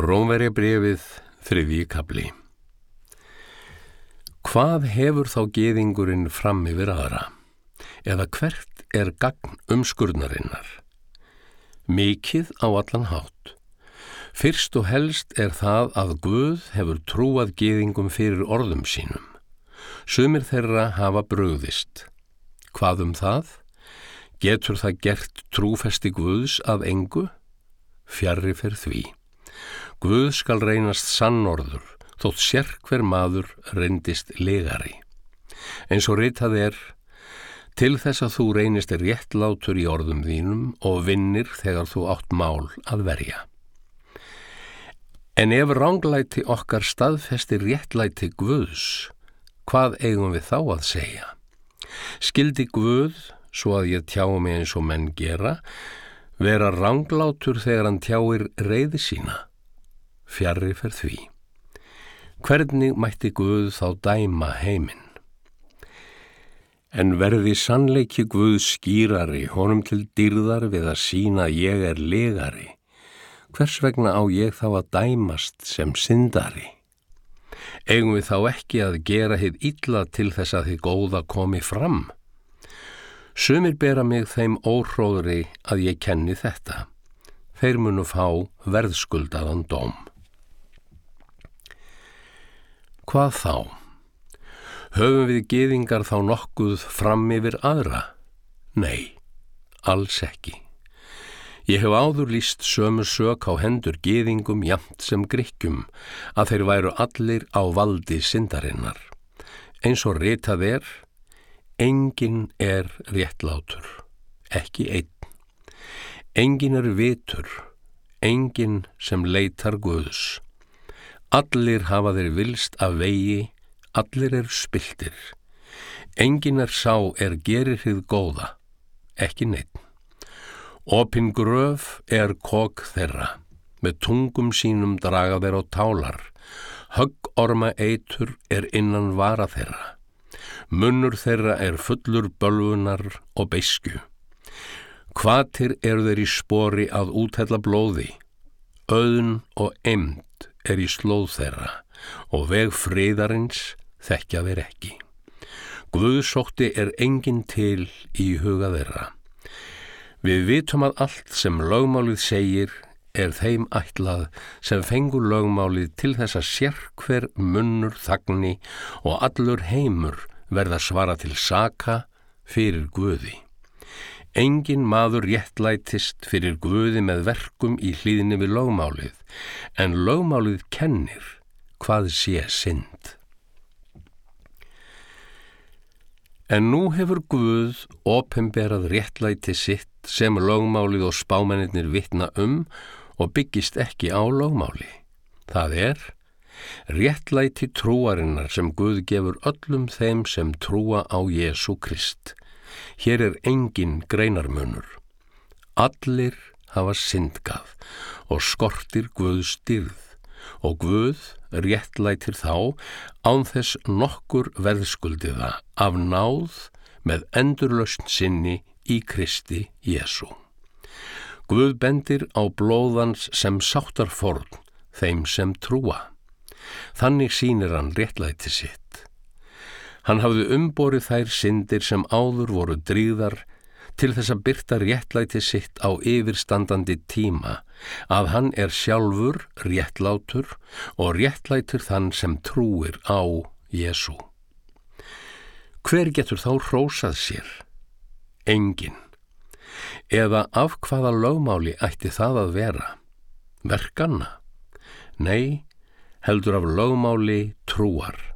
Rómverja brefið þriðji kabli Hvað hefur þá geðingurinn fram yfir aðra? Eða hvert er gagn umskurnarinnar? Mikið á allan hátt. Fyrst og helst er það að Guð hefur trúað geðingum fyrir orðum sínum. Sumir þeirra hafa bröðist. Hvað um það? Getur það gert trúfesti Guðs að engu? Fjarrri fer því. Guð skal reynast sannorður, þótt sér hver maður reyndist legari. Eins og reytað er, til þess að þú reynist réttlátur í orðum þínum og vinnir þegar þú átt mál að verja. En ef ránglæti okkar staðfesti réttlæti Guðs, hvað eigum við þá að segja? Skildi Guð, svo að ég tjá mig eins og menn gera, vera ránglátur þegar hann tjáir reyði sína? Fjarrri fer því. Hvernig mætti Guð þá dæma heiminn? En verði sannleiki Guð skýrari, honum til dyrðar við að sína ég er legari, hvers vegna á ég þá að dæmast sem syndari? Eigum við þá ekki að gera hitt illa til þess að þið góða komi fram? Sumir bera mig þeim óhróðri að ég kenni þetta. Þeir munu fá verðskuldaðan dóm. Hvað þá? Höfum við geðingar þá nokkuð fram yfir aðra? Nei, alls ekki. Ég hef áður líst sömu sök á hendur geðingum jamt sem grykkjum að þeir væru allir á valdi syndarinnar. Eins og ritað er, engin er réttlátur, ekki einn. Engin er vitur, engin sem leitar Guðs. Allir hafa þeir vilst af vegi, allir er spiltir. Engin er sá er gerir hið góða, ekki neitt. Opin gröf er kók þeirra, með tungum sínum draga þeir á tálar. Höggorma eitur er innan vara þeirra. Munnur þeirra er fullur bölvunar og beisku. Hvatir eru þeir í spori að úthella blóði, auðn og emd er í slóð þeirra og veg friðarins þekkja þeir ekki. Guðsótti er engin til í huga þeirra. Við vitum að allt sem lögmálið segir er þeim ætlað sem fengur lögmálið til þess að sér hver munnur þagni og allur heimur verða svara til saka fyrir Guði. Engin maður réttlætist fyrir Guði með verkum í hlýðinni við lögmálið, en lögmálið kennir hvað sé synd. En nú hefur Guð opemberað réttlæti sitt sem lögmálið og spámennir vitna um og byggist ekki á lögmáli. Það er réttlæti trúarinnar sem Guð gefur öllum þeim sem trúa á Jésu Krist Hér er engin greinarmunur. Allir hafa syndgað og skortir Guð styrð og Guð réttlætir þá án þess nokkur verðskuldiða af náð með endurlausn sinni í Kristi Jésu. Guð bendir á blóðans sem sáttar forn þeim sem trúa. Þannig sínir hann réttlæti sitt. Hann hafði umborið þær syndir sem áður voru dríðar til þess að byrta réttlæti sitt á yfirstandandi tíma að hann er sjálfur réttlátur og réttlætur þann sem trúir á Jésu. Hver getur þá hrósað sér? Engin. Eða af hvaða lögmáli ætti það að vera? Verkanna? Nei, heldur af lögmáli trúar.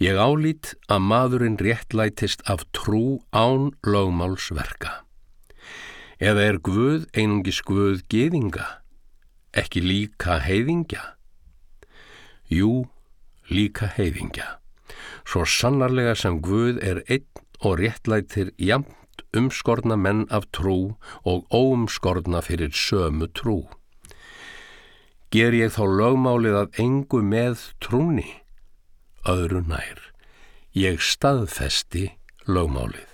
Ég álít að maðurinn réttlætist af trú án lögmálsverka. Eða er Guð einungis Guð geðinga, ekki líka heiðingja? Jú, líka heiðingja. Svo sannarlega sem Guð er einn og réttlætir jamt umskorna menn af trú og óumskorna fyrir sömu trú. Ger ég þá lögmálið að engu með trúni? Öðru nær. Ég staðfesti lögmálið.